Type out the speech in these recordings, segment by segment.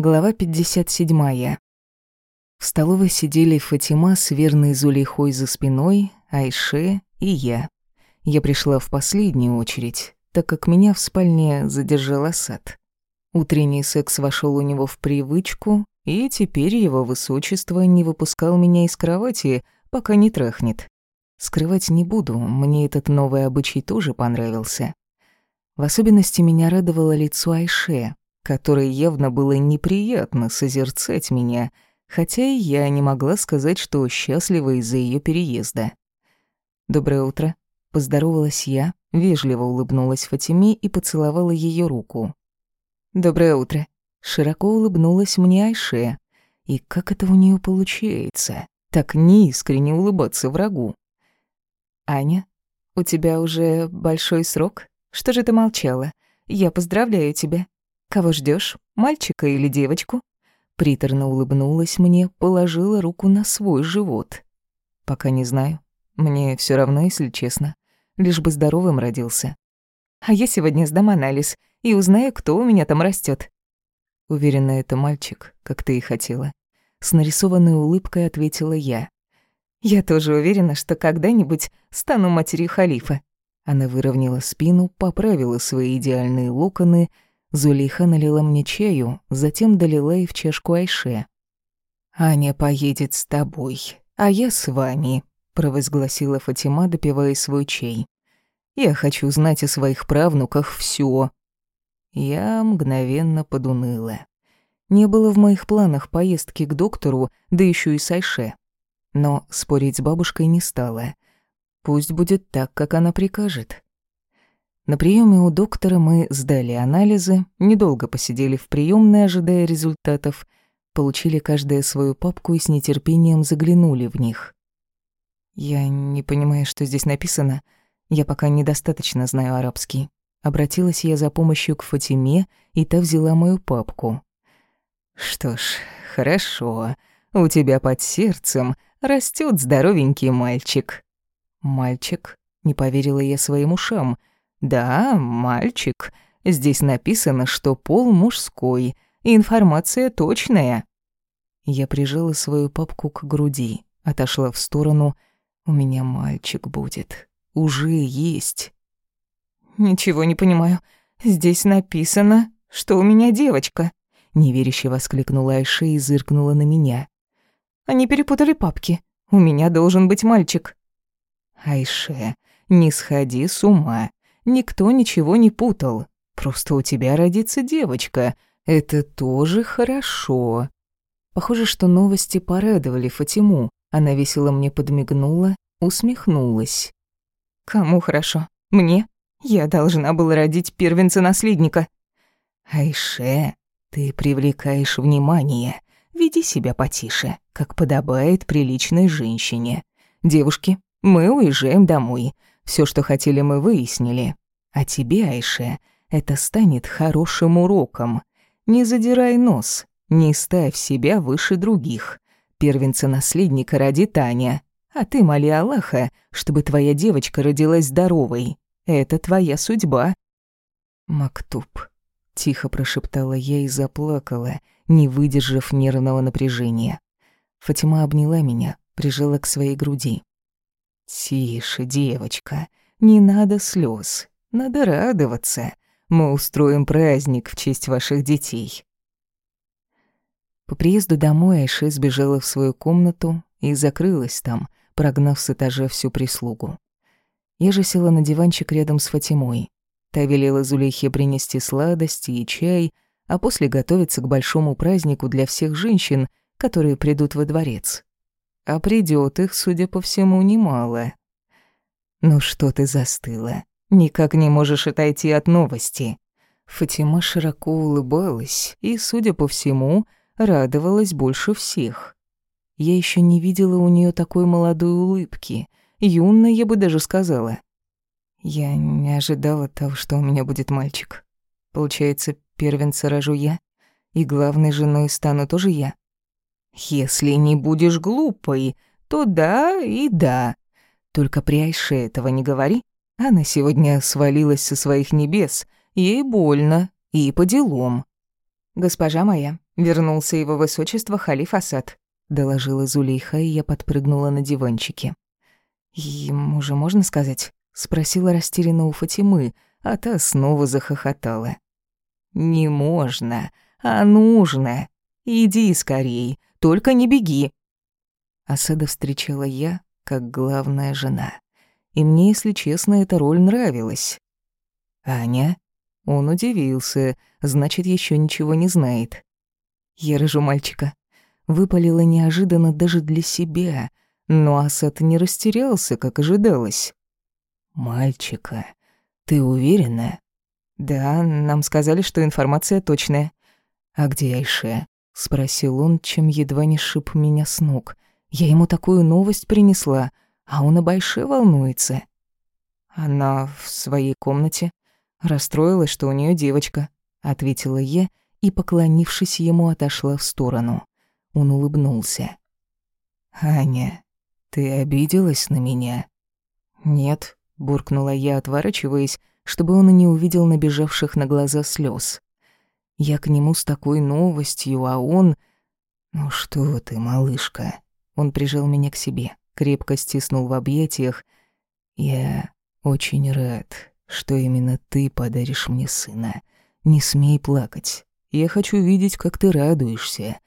Глава 57. В столовой сидели Фатима с верной Зулейхой за спиной, Айше и я. Я пришла в последнюю очередь, так как меня в спальне задержал Асад. Утренний секс вошел у него в привычку, и теперь его высочество не выпускал меня из кровати, пока не трахнет. Скрывать не буду, мне этот новый обычай тоже понравился. В особенности меня радовало лицо Айше, которой явно было неприятно созерцать меня, хотя и я не могла сказать, что счастлива из-за ее переезда. «Доброе утро», — поздоровалась я, вежливо улыбнулась Фатиме и поцеловала ее руку. «Доброе утро», — широко улыбнулась мне Айше. И как это у нее получается, так неискренне улыбаться врагу? «Аня, у тебя уже большой срок? Что же ты молчала? Я поздравляю тебя», Кого ждешь, мальчика или девочку?» Приторно улыбнулась мне, положила руку на свой живот. «Пока не знаю. Мне все равно, если честно. Лишь бы здоровым родился. А я сегодня сдам анализ и узнаю, кто у меня там растет. Уверена, это мальчик, как ты и хотела. С нарисованной улыбкой ответила я. Я тоже уверена, что когда-нибудь стану матерью халифа. Она выровняла спину, поправила свои идеальные локоны — Зулейха налила мне чаю, затем долила и в чашку Айше. «Аня поедет с тобой, а я с вами», — провозгласила Фатима, допивая свой чай. «Я хочу знать о своих правнуках всё». Я мгновенно подуныла. Не было в моих планах поездки к доктору, да ещё и с Айше. Но спорить с бабушкой не стала. Пусть будет так, как она прикажет. На приеме у доктора мы сдали анализы, недолго посидели в приемной, ожидая результатов, получили каждая свою папку и с нетерпением заглянули в них. «Я не понимаю, что здесь написано. Я пока недостаточно знаю арабский». Обратилась я за помощью к Фатиме, и та взяла мою папку. «Что ж, хорошо. У тебя под сердцем растет здоровенький мальчик». «Мальчик?» — не поверила я своим ушам — «Да, мальчик. Здесь написано, что пол мужской. Информация точная». Я прижала свою папку к груди, отошла в сторону. «У меня мальчик будет. Уже есть». «Ничего не понимаю. Здесь написано, что у меня девочка», — неверяще воскликнула Айша и зыркнула на меня. «Они перепутали папки. У меня должен быть мальчик». «Айше, не сходи с ума. Никто ничего не путал. Просто у тебя родится девочка. Это тоже хорошо. Похоже, что новости порадовали Фатиму. Она весело мне подмигнула, усмехнулась. Кому хорошо? Мне? Я должна была родить первенца-наследника. Айше, ты привлекаешь внимание. Веди себя потише, как подобает приличной женщине. Девушки, мы уезжаем домой. Все, что хотели, мы выяснили. А тебе, Айше, это станет хорошим уроком. Не задирай нос, не ставь себя выше других. Первенца-наследника ради Таня. А ты моли Аллаха, чтобы твоя девочка родилась здоровой. Это твоя судьба. Мактуб. Тихо прошептала я и заплакала, не выдержав нервного напряжения. Фатима обняла меня, прижала к своей груди. «Тише, девочка, не надо слез, надо радоваться. Мы устроим праздник в честь ваших детей». По приезду домой Айше сбежала в свою комнату и закрылась там, прогнав с этажа всю прислугу. Я же села на диванчик рядом с Фатимой. Та велела Зулейхе принести сладости и чай, а после готовиться к большому празднику для всех женщин, которые придут во дворец а придёт их, судя по всему, немало. Ну что ты застыла? Никак не можешь отойти от новости. Фатима широко улыбалась и, судя по всему, радовалась больше всех. Я ещё не видела у неё такой молодой улыбки. Юной, я бы даже сказала. Я не ожидала того, что у меня будет мальчик. Получается, первенца рожу я, и главной женой стану тоже я. Если не будешь глупой, то да и да. Только при Айше этого не говори. Она сегодня свалилась со своих небес. Ей больно и по делам. Госпожа моя, Вернулся его высочество халиф Асад», — доложила Зулейха, и я подпрыгнула на диванчике. «Ему же можно сказать?» — спросила растерянно у Фатимы, а та снова захохотала. «Не можно, а нужно. Иди скорей, только не беги». Асада встречала я, как главная жена. И мне, если честно, эта роль нравилась. «Аня?» Он удивился, значит, еще ничего не знает. Я рыжу мальчика. Выпалила неожиданно даже для себя, но Асад не растерялся, как ожидалось. «Мальчика, ты уверена?» «Да, нам сказали, что информация точная». «А где Айше?» — спросил он, чем едва не шиб меня с ног. «Я ему такую новость принесла, а он об Айше волнуется». «Она в своей комнате. Расстроилась, что у нее девочка», — ответила я и, поклонившись ему, отошла в сторону. Он улыбнулся. «Аня, ты обиделась на меня?» «Нет», — буркнула я, отворачиваясь, чтобы он и не увидел набежавших на глаза слез. Я к нему с такой новостью, а он... «Ну что ты, малышка?» Он прижал меня к себе, крепко стиснул в объятиях. «Я очень рад, что именно ты подаришь мне сына. Не смей плакать. Я хочу видеть, как ты радуешься.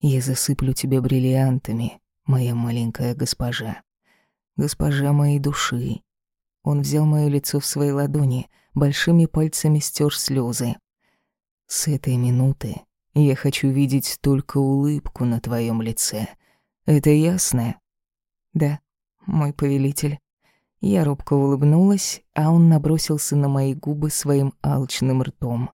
Я засыплю тебя бриллиантами, моя маленькая госпожа. Госпожа моей души. Он взял моё лицо в свои ладони, большими пальцами стер слезы. С этой минуты я хочу видеть только улыбку на твоем лице. Это ясно? Да, мой повелитель. Я робко улыбнулась, а он набросился на мои губы своим алчным ртом.